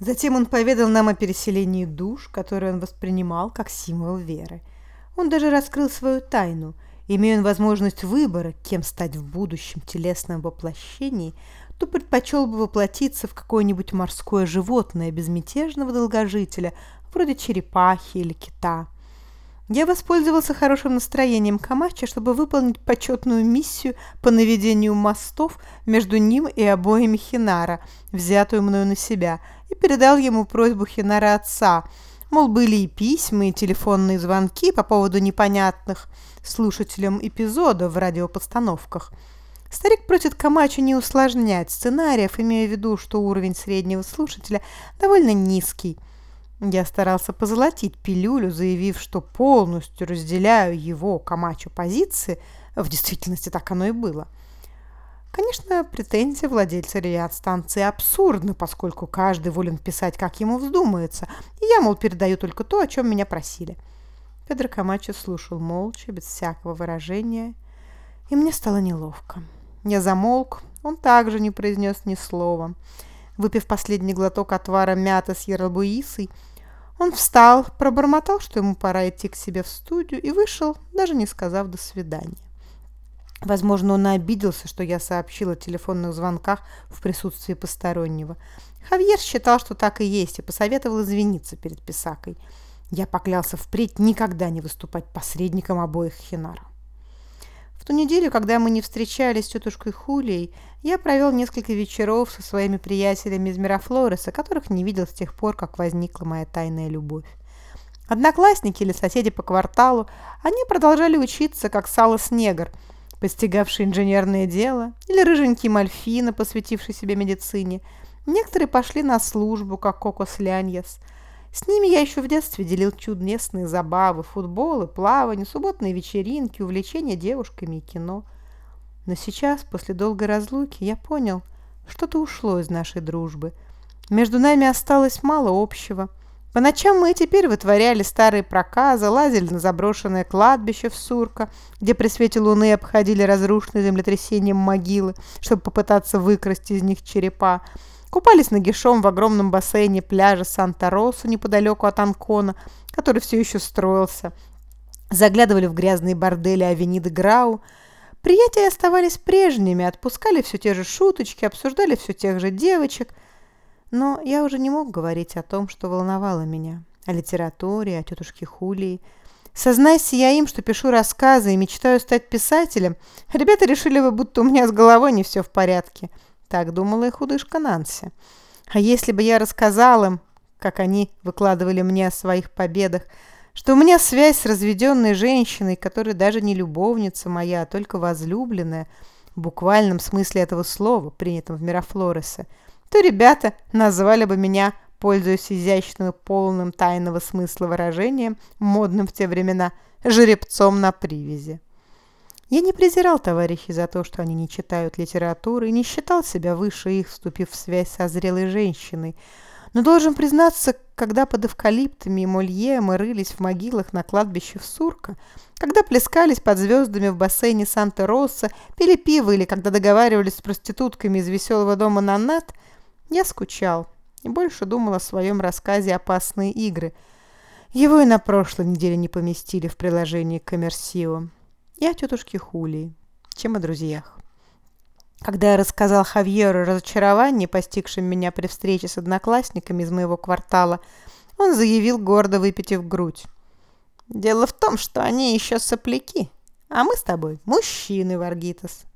Затем он поведал нам о переселении душ, которое он воспринимал как символ веры. Он даже раскрыл свою тайну. Имея он возможность выбора, кем стать в будущем телесном воплощении, то предпочел бы воплотиться в какое-нибудь морское животное безмятежного долгожителя, вроде черепахи или кита. Я воспользовался хорошим настроением Камача, чтобы выполнить почетную миссию по наведению мостов между ним и обоими Хинара, взятую мною на себя, и передал ему просьбу Хинара отца – Мол, были и письма, и телефонные звонки по поводу непонятных слушателям эпизодов в радиопостановках. Старик просит Камачо не усложнять сценариев, имея в виду, что уровень среднего слушателя довольно низкий. Я старался позолотить пилюлю, заявив, что полностью разделяю его, Камачо, позиции. В действительности так оно и было – Конечно, претензия владельца станции абсурдна, поскольку каждый волен писать, как ему вздумается, и я, мол, передаю только то, о чем меня просили. Педро Камачо слушал молча, без всякого выражения, и мне стало неловко. Я замолк, он также не произнес ни слова. Выпив последний глоток отвара мята с ярлбуисой, он встал, пробормотал, что ему пора идти к себе в студию, и вышел, даже не сказав «до свидания». Возможно, он обиделся, что я сообщила о телефонных звонках в присутствии постороннего. Хавьер считал, что так и есть, и посоветовал извиниться перед Писакой. Я поклялся впредь никогда не выступать посредником обоих Хинаров. В ту неделю, когда мы не встречались с тетушкой Хулией, я провел несколько вечеров со своими приятелями из Мирафлореса, которых не видел с тех пор, как возникла моя тайная любовь. Одноклассники или соседи по кварталу, они продолжали учиться, как Салас Негр – постигавший инженерное дело, или рыженький Мальфина, посвятивший себе медицине. Некоторые пошли на службу, как Кокос Ляньес. С ними я еще в детстве делил чудесные забавы, футболы, плавание, субботные вечеринки, увлечения девушками и кино. Но сейчас, после долгой разлуки, я понял, что-то ушло из нашей дружбы. Между нами осталось мало общего – по ночам мы теперь вытворяли старые проказы, лазили на заброшенное кладбище в Сурка, где при свете луны обходили разрушенные землетрясением могилы, чтобы попытаться выкрасть из них черепа. Купались нагишом в огромном бассейне пляжа Санта-Росу неподалеку от Анкона, который все еще строился. Заглядывали в грязные бордели Авениды Грау. Приятели оставались прежними, отпускали все те же шуточки, обсуждали все тех же девочек – но я уже не мог говорить о том, что волновало меня. О литературе, о тетушке Хулии. Сознайся я им, что пишу рассказы и мечтаю стать писателем, ребята решили бы, будто у меня с головой не все в порядке. Так думала и худышка Нанси. А если бы я рассказал им, как они выкладывали мне о своих победах, что у меня связь с разведенной женщиной, которая даже не любовница моя, а только возлюбленная, в буквальном смысле этого слова, принятом в Мирафлоресе, то ребята назвали бы меня, пользуясь изящным полным тайного смысла выражением, модным в те времена, жеребцом на привязи. Я не презирал товарищей за то, что они не читают литературы, и не считал себя выше их, вступив в связь со зрелой женщиной. Но должен признаться, когда под эвкалиптами и молье мы рылись в могилах на кладбище в Сурка, когда плескались под звездами в бассейне Санта-Росса, пили пиво или когда договаривались с проститутками из веселого дома Нанат – я скучал и больше думал о своем рассказе «Опасные игры». Его и на прошлой неделе не поместили в приложение «Коммерсио». И о тетушке Хулии, чем о друзьях. Когда я рассказал Хавьеру разочарование, постигшем меня при встрече с одноклассниками из моего квартала, он заявил, гордо выпитив грудь. «Дело в том, что они еще сопляки, а мы с тобой мужчины, Варгитас».